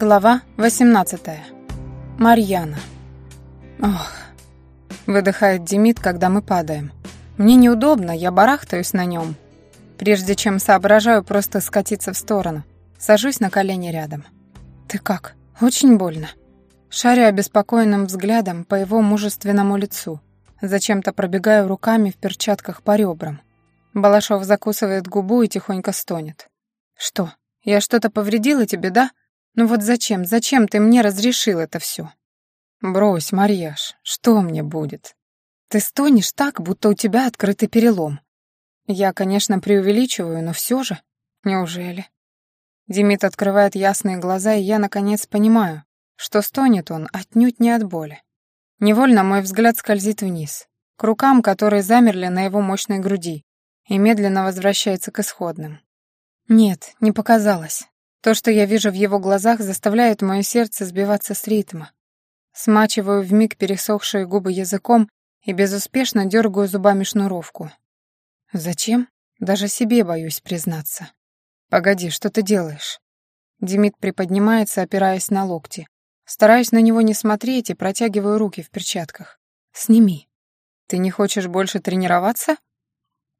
Глава 18. Марьяна. Ох. Выдыхает Демид, когда мы падаем. Мне неудобно, я барахтаюсь на нем. Прежде чем соображаю просто скатиться в сторону, сажусь на колени рядом. Ты как? Очень больно. Шарю обеспокоенным взглядом по его мужественному лицу. Зачем-то пробегаю руками в перчатках по ребрам. Балашов закусывает губу и тихонько стонет. «Что, я что-то повредила тебе, да?» Ну вот зачем, зачем ты мне разрешил это все? Брось, Марьяш, что мне будет? Ты стонешь так, будто у тебя открытый перелом. Я, конечно, преувеличиваю, но все же. Неужели? Демид открывает ясные глаза, и я, наконец, понимаю, что стонет он отнюдь не от боли. Невольно мой взгляд скользит вниз, к рукам, которые замерли на его мощной груди, и медленно возвращается к исходным. Нет, не показалось. То, что я вижу в его глазах, заставляет мое сердце сбиваться с ритма. Смачиваю вмиг пересохшие губы языком и безуспешно дергаю зубами шнуровку. Зачем? Даже себе боюсь признаться. Погоди, что ты делаешь? Демид приподнимается, опираясь на локти. Стараюсь на него не смотреть и протягиваю руки в перчатках. Сними. Ты не хочешь больше тренироваться?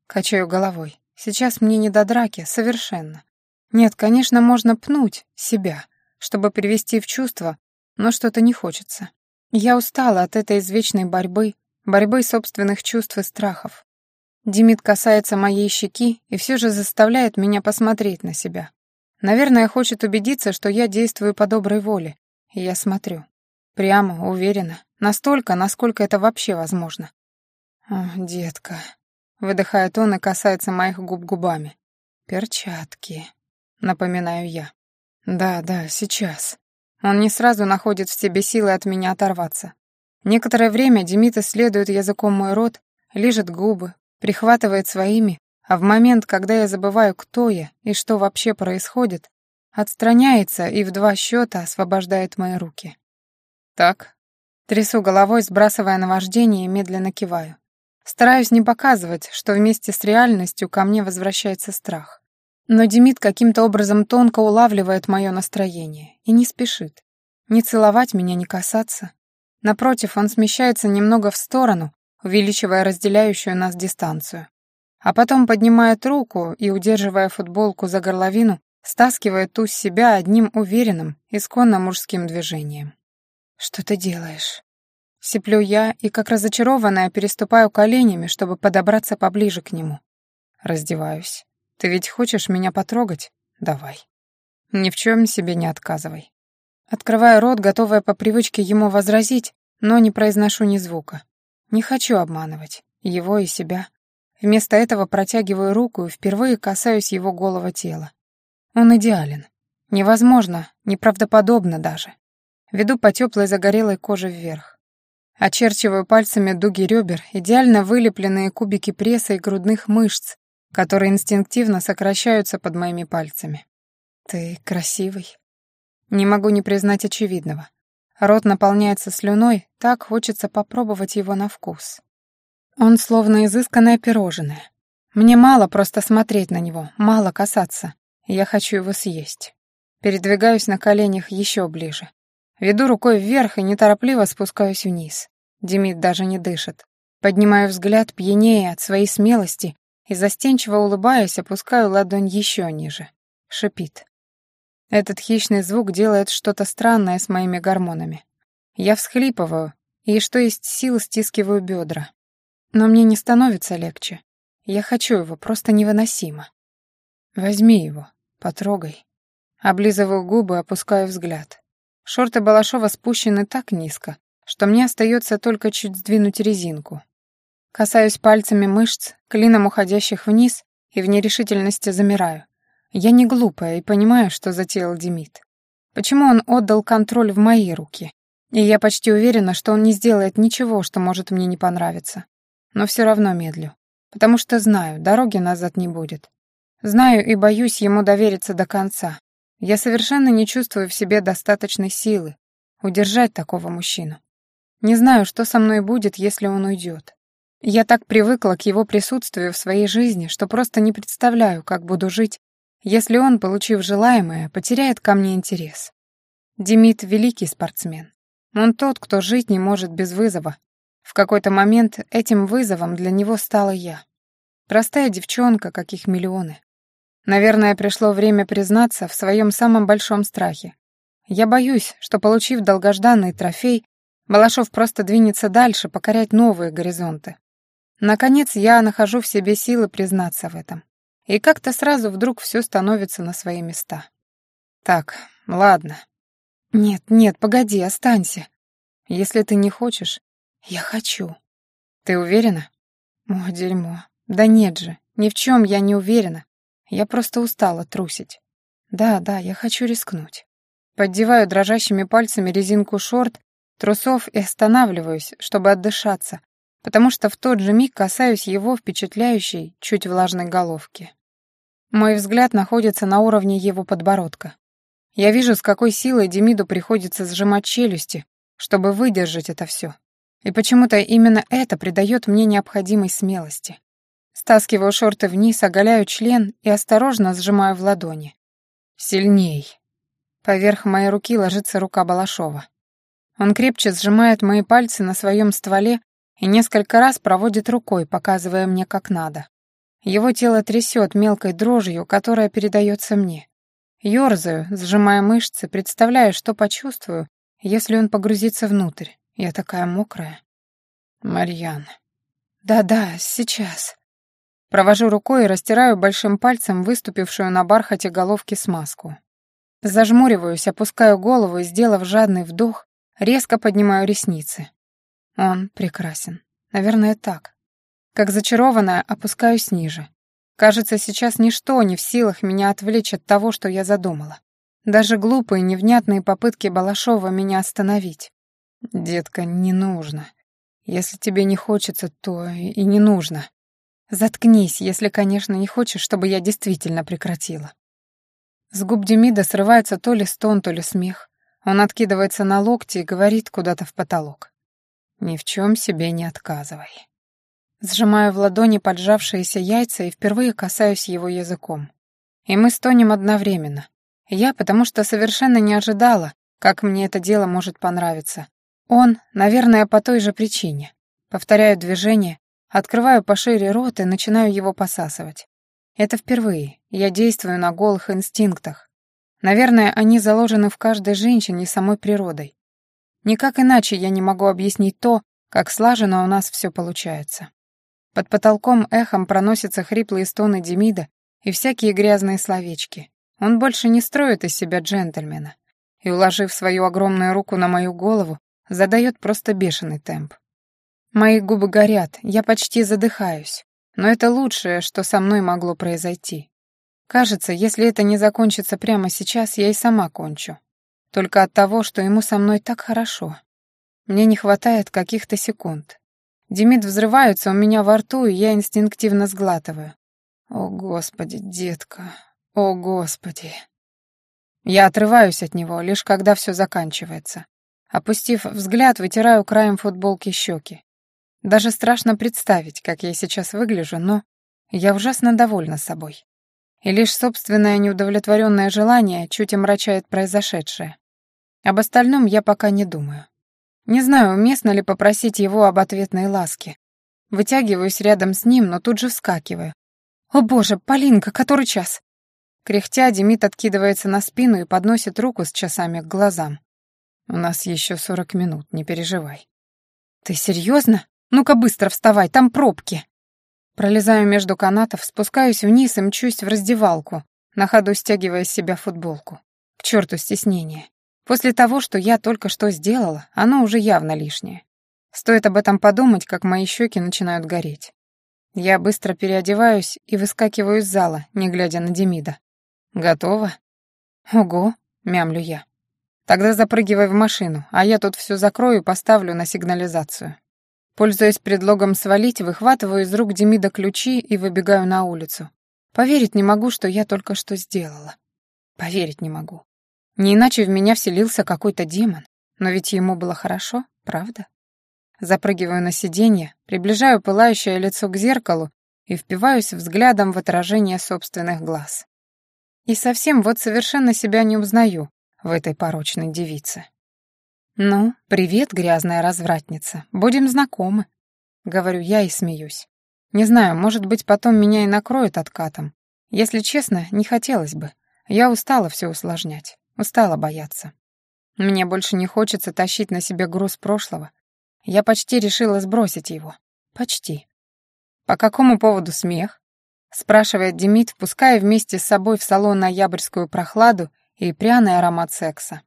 Качаю головой. Сейчас мне не до драки, совершенно. Нет, конечно, можно пнуть себя, чтобы привести в чувство, но что-то не хочется. Я устала от этой извечной борьбы, борьбы собственных чувств и страхов. Демид касается моей щеки и все же заставляет меня посмотреть на себя. Наверное, хочет убедиться, что я действую по доброй воле, и я смотрю. Прямо, уверенно, настолько, насколько это вообще возможно. «О, детка», — выдыхает он и касается моих губ губами. «Перчатки» напоминаю я. Да, да, сейчас. Он не сразу находит в себе силы от меня оторваться. Некоторое время Демид исследует языком мой рот, лижет губы, прихватывает своими, а в момент, когда я забываю, кто я и что вообще происходит, отстраняется и в два счета освобождает мои руки. Так. Трясу головой, сбрасывая наваждение и медленно киваю. Стараюсь не показывать, что вместе с реальностью ко мне возвращается страх. Но Демид каким-то образом тонко улавливает мое настроение и не спешит. Не целовать меня, не касаться. Напротив, он смещается немного в сторону, увеличивая разделяющую нас дистанцию. А потом поднимает руку и, удерживая футболку за горловину, стаскивает ту с себя одним уверенным, исконно мужским движением. «Что ты делаешь?» Сиплю я и, как разочарованная, переступаю коленями, чтобы подобраться поближе к нему. Раздеваюсь. Ты ведь хочешь меня потрогать? Давай. Ни в чем себе не отказывай. Открываю рот, готовая по привычке ему возразить, но не произношу ни звука. Не хочу обманывать его и себя. Вместо этого протягиваю руку и впервые касаюсь его голого тела. Он идеален. Невозможно, неправдоподобно даже. Веду по теплой загорелой коже вверх. Очерчиваю пальцами дуги ребер, идеально вылепленные кубики пресса и грудных мышц, которые инстинктивно сокращаются под моими пальцами. «Ты красивый». Не могу не признать очевидного. Рот наполняется слюной, так хочется попробовать его на вкус. Он словно изысканное пирожное. Мне мало просто смотреть на него, мало касаться. Я хочу его съесть. Передвигаюсь на коленях еще ближе. Веду рукой вверх и неторопливо спускаюсь вниз. Демид даже не дышит. Поднимаю взгляд пьянее от своей смелости и, застенчиво улыбаясь, опускаю ладонь еще ниже. Шипит. Этот хищный звук делает что-то странное с моими гормонами. Я всхлипываю и, что есть сил, стискиваю бедра. Но мне не становится легче. Я хочу его, просто невыносимо. Возьми его, потрогай. Облизываю губы, опускаю взгляд. Шорты Балашова спущены так низко, что мне остается только чуть сдвинуть резинку. Касаюсь пальцами мышц, клином уходящих вниз, и в нерешительности замираю. Я не глупая и понимаю, что затеял Демид. Почему он отдал контроль в мои руки? И я почти уверена, что он не сделает ничего, что может мне не понравиться. Но все равно медлю. Потому что знаю, дороги назад не будет. Знаю и боюсь ему довериться до конца. Я совершенно не чувствую в себе достаточной силы удержать такого мужчину. Не знаю, что со мной будет, если он уйдет. Я так привыкла к его присутствию в своей жизни, что просто не представляю, как буду жить, если он, получив желаемое, потеряет ко мне интерес. Демид — великий спортсмен. Он тот, кто жить не может без вызова. В какой-то момент этим вызовом для него стала я. Простая девчонка, каких миллионы. Наверное, пришло время признаться в своем самом большом страхе. Я боюсь, что, получив долгожданный трофей, Балашов просто двинется дальше, покорять новые горизонты. Наконец, я нахожу в себе силы признаться в этом. И как-то сразу вдруг все становится на свои места. Так, ладно. Нет, нет, погоди, останься. Если ты не хочешь, я хочу. Ты уверена? О, дерьмо. Да нет же, ни в чем я не уверена. Я просто устала трусить. Да, да, я хочу рискнуть. Поддеваю дрожащими пальцами резинку шорт, трусов и останавливаюсь, чтобы отдышаться, потому что в тот же миг касаюсь его впечатляющей, чуть влажной головки. Мой взгляд находится на уровне его подбородка. Я вижу, с какой силой Демиду приходится сжимать челюсти, чтобы выдержать это все. И почему-то именно это придает мне необходимой смелости. Стаскиваю шорты вниз, оголяю член и осторожно сжимаю в ладони. Сильней. Поверх моей руки ложится рука Балашова. Он крепче сжимает мои пальцы на своем стволе и несколько раз проводит рукой, показывая мне, как надо. Его тело трясет мелкой дрожью, которая передается мне. Ёрзаю, сжимая мышцы, представляя, что почувствую, если он погрузится внутрь. Я такая мокрая. Марьяна. Да-да, сейчас. Провожу рукой и растираю большим пальцем выступившую на бархате головки смазку. Зажмуриваюсь, опускаю голову и, сделав жадный вдох, резко поднимаю ресницы. Он прекрасен. Наверное, так. Как зачарованная, опускаюсь ниже. Кажется, сейчас ничто не в силах меня отвлечь от того, что я задумала. Даже глупые, невнятные попытки Балашова меня остановить. «Детка, не нужно. Если тебе не хочется, то и не нужно. Заткнись, если, конечно, не хочешь, чтобы я действительно прекратила. С губ Демида срывается то ли стон, то ли смех. Он откидывается на локти и говорит куда-то в потолок. «Ни в чем себе не отказывай». Сжимаю в ладони поджавшиеся яйца и впервые касаюсь его языком. И мы стонем одновременно. Я, потому что совершенно не ожидала, как мне это дело может понравиться. Он, наверное, по той же причине. Повторяю движение, Открываю пошире рот и начинаю его посасывать. Это впервые. Я действую на голых инстинктах. Наверное, они заложены в каждой женщине самой природой. Никак иначе я не могу объяснить то, как слаженно у нас все получается. Под потолком эхом проносятся хриплые стоны Демида и всякие грязные словечки. Он больше не строит из себя джентльмена. И, уложив свою огромную руку на мою голову, задает просто бешеный темп. Мои губы горят, я почти задыхаюсь. Но это лучшее, что со мной могло произойти. Кажется, если это не закончится прямо сейчас, я и сама кончу. Только от того, что ему со мной так хорошо. Мне не хватает каких-то секунд. Демид взрывается у меня во рту, и я инстинктивно сглатываю. О, Господи, детка, о, Господи. Я отрываюсь от него, лишь когда все заканчивается. Опустив взгляд, вытираю краем футболки щеки. Даже страшно представить, как я сейчас выгляжу, но я ужасно довольна собой. И лишь собственное неудовлетворенное желание чуть омрачает произошедшее. Об остальном я пока не думаю. Не знаю, уместно ли попросить его об ответной ласке. Вытягиваюсь рядом с ним, но тут же вскакиваю. «О боже, Полинка, который час?» Кряхтя, Демид откидывается на спину и подносит руку с часами к глазам. «У нас еще сорок минут, не переживай». «Ты серьезно? Ну-ка быстро вставай, там пробки. Пролезаю между канатов, спускаюсь вниз и мчусь в раздевалку, на ходу стягивая с себя футболку. К черту стеснение. После того, что я только что сделала, оно уже явно лишнее. Стоит об этом подумать, как мои щеки начинают гореть. Я быстро переодеваюсь и выскакиваю из зала, не глядя на Демида. «Готово?» «Ого», — мямлю я. «Тогда запрыгивай в машину, а я тут все закрою и поставлю на сигнализацию». Пользуясь предлогом свалить, выхватываю из рук Демида ключи и выбегаю на улицу. Поверить не могу, что я только что сделала. Поверить не могу. Не иначе в меня вселился какой-то демон. Но ведь ему было хорошо, правда? Запрыгиваю на сиденье, приближаю пылающее лицо к зеркалу и впиваюсь взглядом в отражение собственных глаз. И совсем вот совершенно себя не узнаю, в этой порочной девице. «Ну, привет, грязная развратница, будем знакомы», — говорю я и смеюсь. Не знаю, может быть, потом меня и накроет откатом. Если честно, не хотелось бы. Я устала все усложнять, устала бояться. Мне больше не хочется тащить на себе груз прошлого. Я почти решила сбросить его. Почти. «По какому поводу смех?» — спрашивает Демид, впуская вместе с собой в салон ноябрьскую прохладу и пряный аромат секса.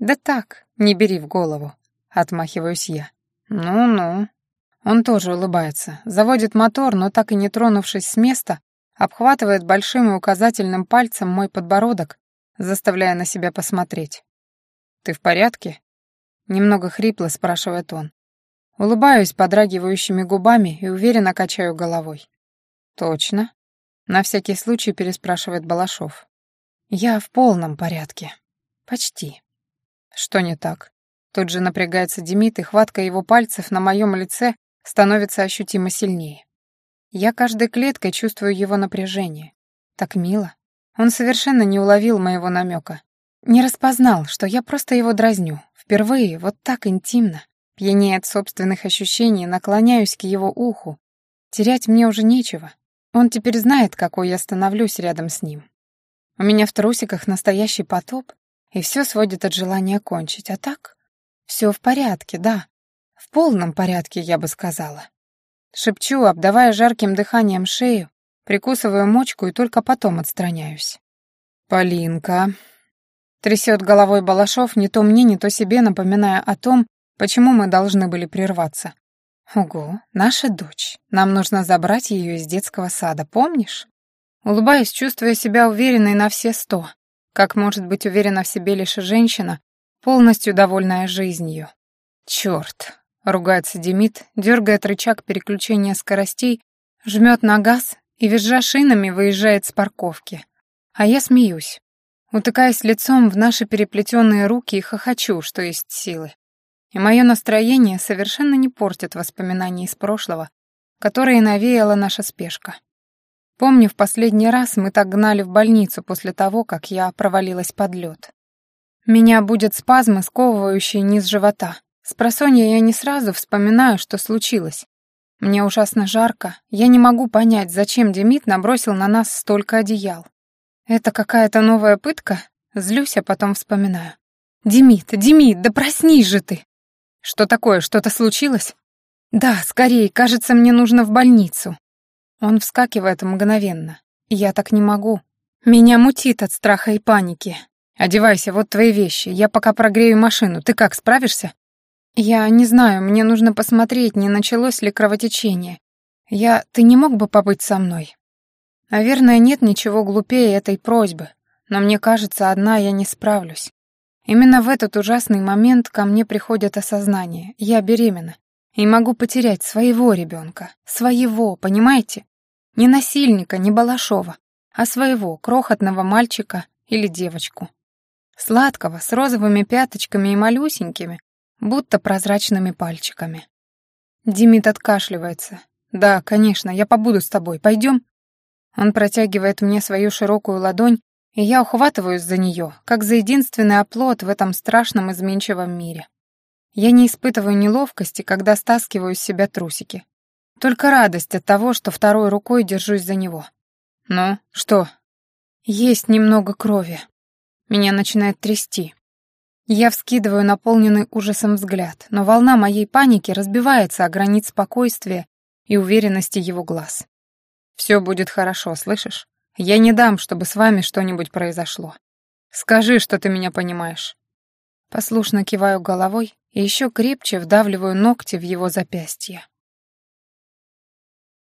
«Да так, не бери в голову», — отмахиваюсь я. «Ну-ну». Он тоже улыбается, заводит мотор, но так и не тронувшись с места, обхватывает большим и указательным пальцем мой подбородок, заставляя на себя посмотреть. «Ты в порядке?» Немного хрипло спрашивает он. Улыбаюсь подрагивающими губами и уверенно качаю головой. «Точно?» На всякий случай переспрашивает Балашов. «Я в полном порядке. Почти». «Что не так?» Тут же напрягается Демид, и хватка его пальцев на моем лице становится ощутимо сильнее. Я каждой клеткой чувствую его напряжение. Так мило. Он совершенно не уловил моего намека. Не распознал, что я просто его дразню. Впервые, вот так интимно. Пьянее от собственных ощущений, наклоняюсь к его уху. Терять мне уже нечего. Он теперь знает, какой я становлюсь рядом с ним. У меня в трусиках настоящий потоп, и все сводит от желания кончить. А так, все в порядке, да. В полном порядке, я бы сказала. Шепчу, обдавая жарким дыханием шею, прикусываю мочку и только потом отстраняюсь. «Полинка», — трясет головой Балашов, не то мне, не то себе, напоминая о том, Почему мы должны были прерваться? Ого, наша дочь. Нам нужно забрать ее из детского сада, помнишь? Улыбаясь, чувствуя себя уверенной на все сто. Как может быть уверена в себе лишь женщина, полностью довольная жизнью? Черт! Ругается Демид, дергает рычаг переключения скоростей, жмет на газ и, визжа шинами, выезжает с парковки. А я смеюсь, утыкаясь лицом в наши переплетенные руки и хохочу, что есть силы. И мое настроение совершенно не портит воспоминаний из прошлого, которые навеяла наша спешка. Помню, в последний раз мы так гнали в больницу после того, как я провалилась под лед. Меня будет спазмы, сковывающие низ живота. С просонья я не сразу вспоминаю, что случилось. Мне ужасно жарко, я не могу понять, зачем Демид набросил на нас столько одеял. Это какая-то новая пытка? Злюсь, а потом вспоминаю. «Демид, Демид, да проснись же ты!» «Что такое? Что-то случилось?» «Да, скорее, кажется, мне нужно в больницу». Он вскакивает мгновенно. «Я так не могу. Меня мутит от страха и паники. Одевайся, вот твои вещи. Я пока прогрею машину. Ты как, справишься?» «Я не знаю, мне нужно посмотреть, не началось ли кровотечение. Я... Ты не мог бы побыть со мной?» Наверное, нет ничего глупее этой просьбы, но мне кажется, одна я не справлюсь. Именно в этот ужасный момент ко мне приходит осознание. Я беременна. И могу потерять своего ребенка. Своего, понимаете? Не насильника, не Балашова, а своего, крохотного мальчика или девочку. Сладкого, с розовыми пяточками и малюсенькими, будто прозрачными пальчиками. Димит откашливается. «Да, конечно, я побуду с тобой. Пойдем?» Он протягивает мне свою широкую ладонь, и я ухватываюсь за нее, как за единственный оплот в этом страшном изменчивом мире. Я не испытываю неловкости, когда стаскиваю с себя трусики. Только радость от того, что второй рукой держусь за него. «Ну, что?» «Есть немного крови. Меня начинает трясти. Я вскидываю наполненный ужасом взгляд, но волна моей паники разбивается о границ спокойствия и уверенности его глаз. «Все будет хорошо, слышишь? Я не дам, чтобы с вами что-нибудь произошло. Скажи, что ты меня понимаешь». Послушно киваю головой и еще крепче вдавливаю ногти в его запястье.